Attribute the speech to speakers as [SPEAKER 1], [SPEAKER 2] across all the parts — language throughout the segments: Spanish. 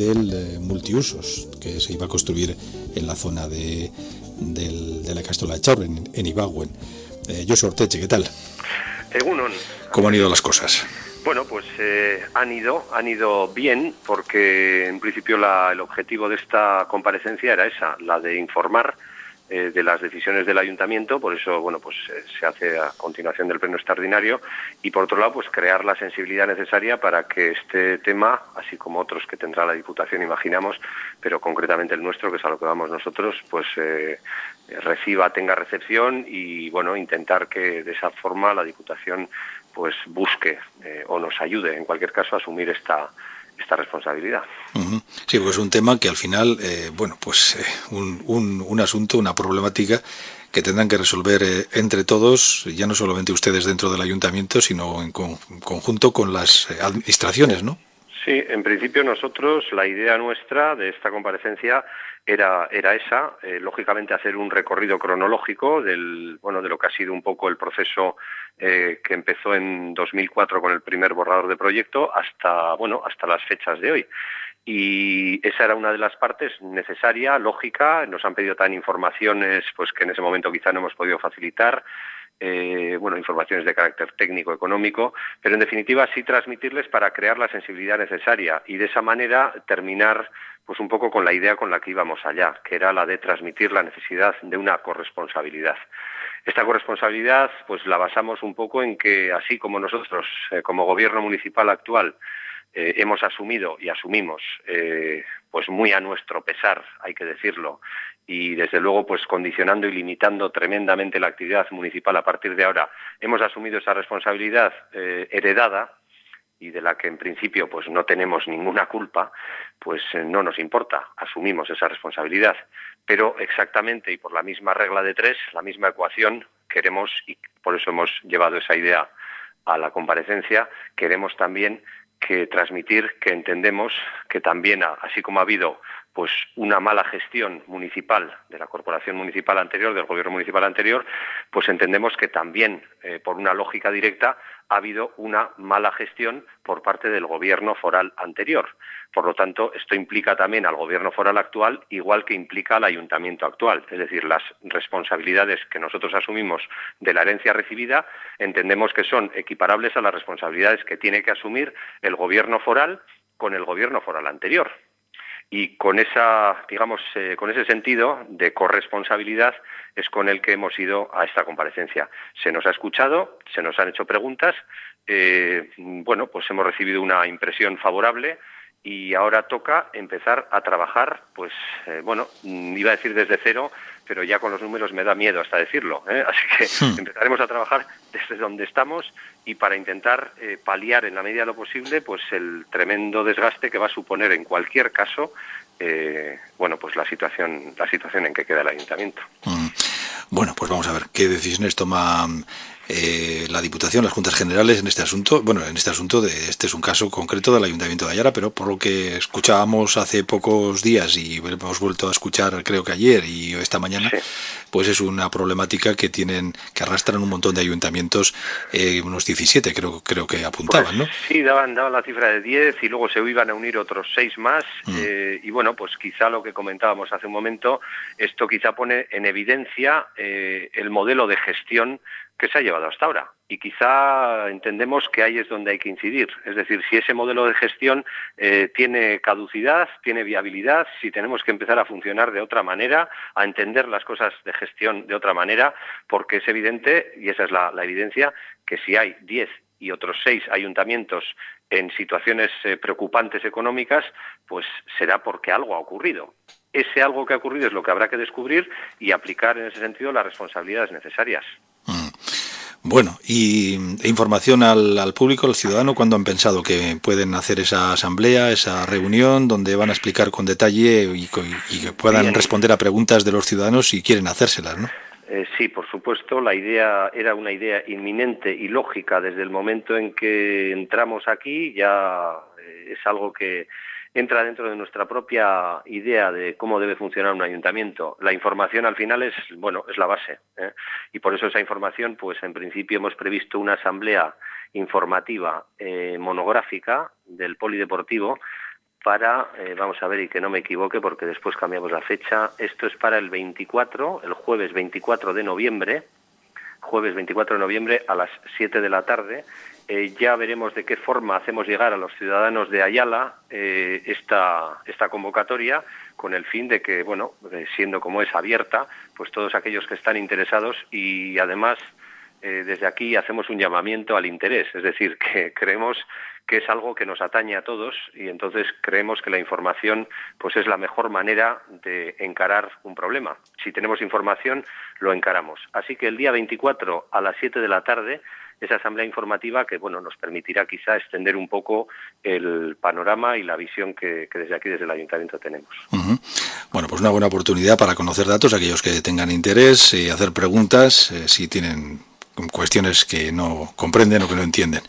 [SPEAKER 1] del eh, multiusos que se iba a construir en la zona de, la Castola de Chaurren, en, en Ibagüen. Eh, Josu Orteche, ¿qué tal? ¿Cómo han ido las cosas?
[SPEAKER 2] Bueno, pues eh, han ido, han ido bien, porque en principio el objetivo de esta comparecencia era esa, la de informar eh, de las decisiones del ayuntamiento, por eso bueno pues eh, se hace a continuación del pleno extraordinario y por otro lado pues crear la sensibilidad necesaria para que este tema, así como otros que tendrá la Diputación imaginamos, pero concretamente el nuestro que es a lo que vamos nosotros, pues eh, reciba, tenga recepción y bueno intentar que de esa forma la Diputación pues busque o nos ayude en cualquier caso a asumir esta esta responsabilidad.
[SPEAKER 1] Sí, porque es un tema que al final, eh, bueno, pues eh, un, un, asunto, una problemática que tendrán que resolver eh, entre todos, ya no solamente ustedes dentro del ayuntamiento, sino en conjunto con las administraciones, ¿no?
[SPEAKER 2] Sí, en principio nosotros, la idea nuestra de esta comparecencia era, era esa, eh, lógicamente hacer un recorrido cronológico del, bueno, de lo que ha sido un poco el proceso eh, que empezó en 2004 con el primer borrador de proyecto hasta, bueno, hasta las fechas de hoy. Y esa era una de las partes necesaria, lógica. Nos han pedido tan informaciones pues que en ese momento quizá no hemos podido facilitar. Eh, bueno, informaciones de carácter técnico, económico, pero en definitiva sí transmitirles para crear la sensibilidad necesaria y de esa manera terminar pues un poco con la idea con la que íbamos allá, que era la de transmitir la necesidad de una corresponsabilidad. Esta corresponsabilidad pues la basamos un poco en que así como nosotros eh, como gobierno municipal actual eh, hemos asumido y asumimos pues muy a nuestro pesar, hay que decirlo, y desde luego pues condicionando y limitando tremendamente la actividad municipal a partir de ahora hemos asumido esa responsabilidad eh, heredada y de la que en principio pues no tenemos ninguna culpa pues eh, no nos importa asumimos esa responsabilidad. Pero exactamente y por la misma regla de tres la misma ecuación queremos y por eso hemos llevado esa idea a la comparecencia queremos también que transmitir que entendemos que también así como ha habido pues una mala gestión municipal de la corporación municipal anterior, del gobierno municipal anterior, pues entendemos que también, eh, por una lógica directa, ha habido una mala gestión por parte del gobierno foral anterior. Por lo tanto, esto implica también al gobierno foral actual, igual que implica al ayuntamiento actual. Es decir, las responsabilidades que nosotros asumimos de la herencia recibida entendemos que son equiparables a las responsabilidades que tiene que asumir el gobierno foral con el gobierno foral anterior y con esa digamos eh, con ese sentido de corresponsabilidad es con el que hemos ido a esta comparecencia. Se nos ha escuchado se nos han hecho preguntas eh, bueno pues hemos recibido una impresión favorable y ahora toca empezar a trabajar pues eh, bueno iba a decir desde cero pero ya con los números me da miedo hasta decirlo. ¿eh? Así que hmm. empezaremos a trabajar desde donde estamos y para intentar eh, paliar en la medida de lo posible pues el tremendo desgaste que va a suponer en cualquier caso eh, bueno pues la situación la situación en que queda el ayuntamiento. Hmm.
[SPEAKER 1] Bueno, pues vamos a ver qué decisiones toma eh, la Diputación, las Juntas Generales en este asunto. Bueno, en este asunto, de, este es un caso concreto del Ayuntamiento de Ayara, pero por lo que escuchábamos hace pocos días y hemos vuelto a escuchar creo que ayer y esta mañana, pues es una problemática que tienen, que arrastran un montón de ayuntamientos, eh, unos 17 creo, creo que apuntaban, ¿no? Pues
[SPEAKER 2] sí, daban, daban la cifra de 10 y luego se iban a unir otros 6 más mm. eh, y bueno, pues quizá lo que comentábamos hace un momento, esto quizá pone en evidencia el modelo de gestión que se ha llevado hasta ahora. Y quizá entendemos que ahí es donde hay que incidir. Es decir, si ese modelo de gestión eh, tiene caducidad, tiene viabilidad, si tenemos que empezar a funcionar de otra manera, a entender las cosas de gestión de otra manera, porque es evidente, y esa es la, evidencia, que si hay 10 y otros seis ayuntamientos en situaciones eh, preocupantes económicas, pues será porque algo ha ocurrido. Ese algo que ha ocurrido es lo que habrá que descubrir y aplicar en ese sentido las responsabilidades necesarias.
[SPEAKER 1] Bueno, y e información al, al, público, al ciudadano, cuando han pensado que pueden hacer esa asamblea, esa reunión, donde van a explicar con detalle y, que puedan responder a preguntas de los ciudadanos si quieren hacérselas, ¿no?
[SPEAKER 2] Eh, sí, por supuesto, la idea era una idea inminente y lógica desde el momento en que entramos aquí, ya es algo que entra dentro de nuestra propia idea de cómo debe funcionar un ayuntamiento. La información al final es, bueno, es la base. ¿eh? Y por eso esa información, pues en principio hemos previsto una asamblea informativa eh, monográfica del polideportivo para, eh, vamos a ver y que no me equivoque porque después cambiamos la fecha, esto es para el 24, el jueves 24 de noviembre, jueves 24 de noviembre a las 7 de la tarde. Eh, ya veremos de qué forma hacemos llegar a los ciudadanos de Ayala eh, esta, esta convocatoria con el fin de que, bueno, siendo como es abierta, pues todos aquellos que están interesados y además desde aquí hacemos un llamamiento al interés, es decir, que creemos que es algo que nos atañe a todos y entonces creemos que la información pues es la mejor manera de encarar un problema. Si tenemos información, lo encaramos. Así que el día 24 a las 7 de la tarde esa asamblea informativa que bueno nos permitirá quizá extender un poco el panorama y la visión que, desde aquí desde el ayuntamiento tenemos.
[SPEAKER 1] Bueno, pues una buena oportunidad para conocer datos, aquellos que tengan interés y hacer preguntas eh, si tienen cuestiones que no comprenden o que no entienden.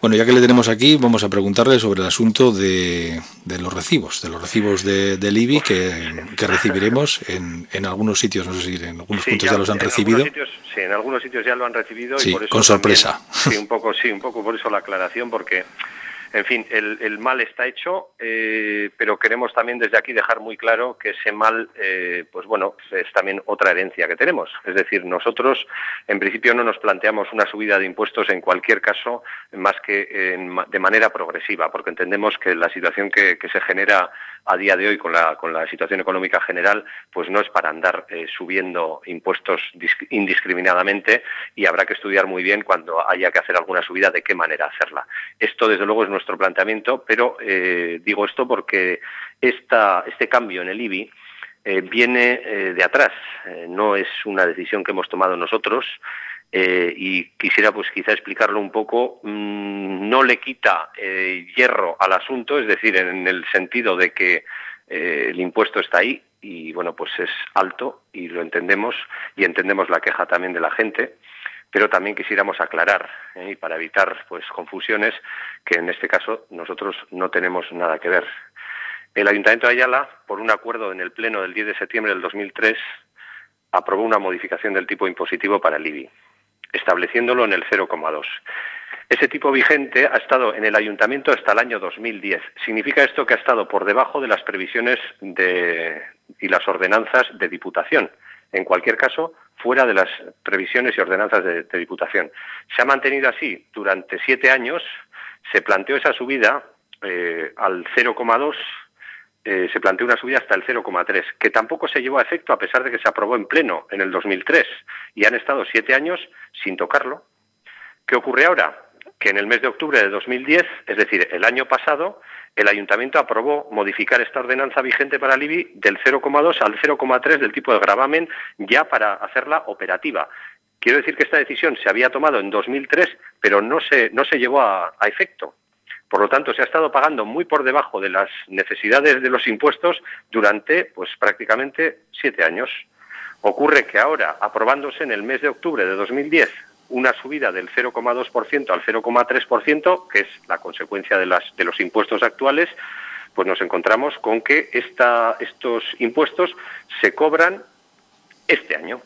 [SPEAKER 1] Bueno, ya que le tenemos aquí, vamos a preguntarle sobre el asunto de, los recibos, de los recibos de, del IBI que, recibiremos en, en, algunos sitios, no sé si en algunos puntos ya, los han recibido.
[SPEAKER 2] sí, en algunos sitios ya lo han recibido.
[SPEAKER 1] y por eso con sorpresa.
[SPEAKER 2] sí, un poco, sí, un poco por eso la aclaración, porque en fin, el, mal está hecho, eh, pero queremos también desde aquí dejar muy claro que ese mal, eh, pues bueno, es también otra herencia que tenemos. Es decir, nosotros en principio no nos planteamos una subida de impuestos en cualquier caso más que de manera progresiva, porque entendemos que la situación que, se genera a día de hoy con la, con la situación económica general, pues no es para andar eh, subiendo impuestos indiscriminadamente y habrá que estudiar muy bien cuando haya que hacer alguna subida de qué manera hacerla. Esto, desde luego, es nuestro planteamiento, pero eh, digo esto porque esta, este cambio en el IBI eh, viene eh, de atrás, no es una decisión que hemos tomado nosotros. y quisiera pues quizá explicarlo un poco, mm, no le quita hierro al asunto, es decir, en el sentido de que el impuesto está ahí y bueno, pues es alto y lo entendemos y entendemos la queja también de la gente pero también quisiéramos aclarar ¿eh? y para evitar pues confusiones que en este caso nosotros no tenemos nada que ver. El Ayuntamiento de Ayala, por un acuerdo en el pleno del 10 de septiembre del 2003, aprobó una modificación del tipo impositivo para el IBI, estableciéndolo en el 0,2. Ese tipo vigente ha estado en el ayuntamiento hasta el año 2010. Significa esto que ha estado por debajo de las previsiones de, y las ordenanzas de diputación. En cualquier caso, fuera de las previsiones y ordenanzas de, Diputación. Se ha mantenido así durante siete años, se planteó esa subida eh, al 0,2, eh, se planteó una subida hasta el 0,3, que tampoco se llevó a efecto a pesar de que se aprobó en pleno en el 2003 y han estado siete años sin tocarlo. ¿Qué ocurre ahora? Que en el mes de octubre de 2010, es decir, el año pasado, el ayuntamiento aprobó modificar esta ordenanza vigente para el IBI del 0,2 al 0,3 del tipo de gravamen ya para hacerla operativa. Quiero decir que esta decisión se había tomado en 2003, pero no se, no se llevó a, efecto. Por lo tanto, se ha estado pagando muy por debajo de las necesidades de los impuestos durante pues, prácticamente siete años. Ocurre que ahora, aprobándose en el mes de octubre de 2010 una subida del 0,2% al 0,3%, que es la consecuencia de, las, de los impuestos actuales, pues nos encontramos con que esta, estos impuestos se cobran este año.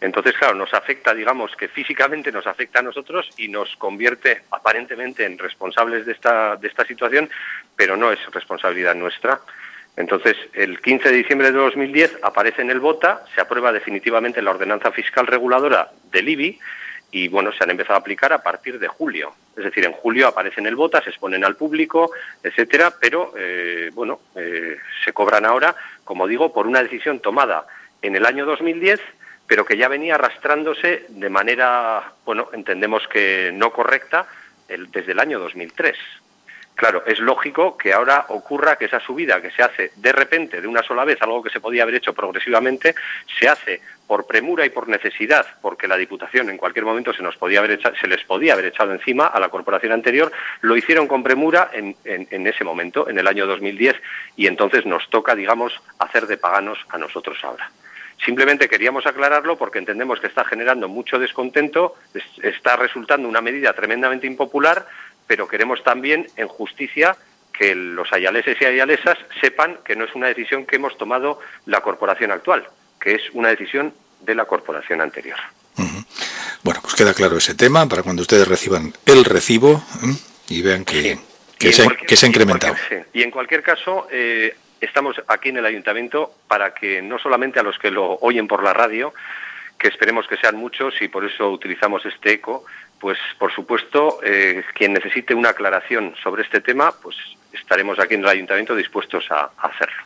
[SPEAKER 2] Entonces, claro, nos afecta, digamos, que físicamente nos afecta a nosotros y nos convierte aparentemente en responsables de esta, de esta situación, pero no es responsabilidad nuestra. Entonces, el 15 de diciembre de 2010 aparece en el BOTA, se aprueba definitivamente la ordenanza fiscal reguladora del IBI y bueno, se han empezado a aplicar a partir de julio. Es decir, en julio aparecen el bota, se exponen al público, etcétera, pero eh, bueno, eh, se cobran ahora, como digo, por una decisión tomada en el año 2010, pero que ya venía arrastrándose de manera, bueno, entendemos que no correcta desde el año 2003. Claro, es lógico que ahora ocurra que esa subida que se hace de repente, de una sola vez, algo que se podía haber hecho progresivamente, se hace por premura y por necesidad, porque la Diputación en cualquier momento se, nos podía haber se les podía haber echado encima a la corporación anterior, lo hicieron con premura en, en ese momento, en el año 2010, y entonces nos toca, digamos, hacer de paganos a nosotros ahora. Simplemente queríamos aclararlo porque entendemos que está generando mucho descontento, está resultando una medida tremendamente impopular, pero queremos también, en justicia, que los ayaleses y ayalesas sepan que no es una decisión que hemos tomado la corporación actual, que es una decisión de la corporación anterior.
[SPEAKER 1] Bueno, pues queda claro ese tema para cuando ustedes reciban el recibo y vean que, que, se, que se ha incrementado.
[SPEAKER 2] Y en cualquier caso, eh, estamos aquí en el ayuntamiento para que no solamente a los que lo oyen por la radio, que esperemos que sean muchos y por eso utilizamos este eco, pues por supuesto, eh, quien necesite una aclaración sobre este tema, pues estaremos aquí en el ayuntamiento dispuestos a, hacerlo.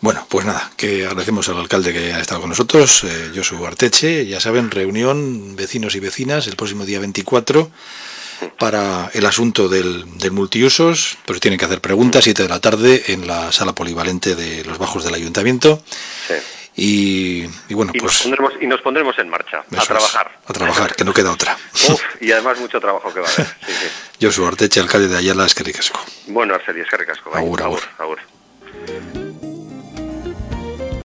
[SPEAKER 1] Bueno, pues nada, que agradecemos al alcalde que ha estado con nosotros, eh, soy Arteche, ya saben, reunión vecinos y vecinas el próximo día 24 para el asunto del, multiusos, pero tienen que hacer preguntas, 7 de la tarde en la sala polivalente de los bajos del ayuntamiento. Y, bueno, pues.
[SPEAKER 2] y nos pondremos en marcha, a trabajar.
[SPEAKER 1] a trabajar, que no queda otra.
[SPEAKER 2] y además mucho trabajo que va a haber.
[SPEAKER 1] Yo soy Arteche, alcalde de Ayala, Esquericasco.
[SPEAKER 2] Bueno, Arcelia, Esquericasco.
[SPEAKER 1] Agur, agur. agur.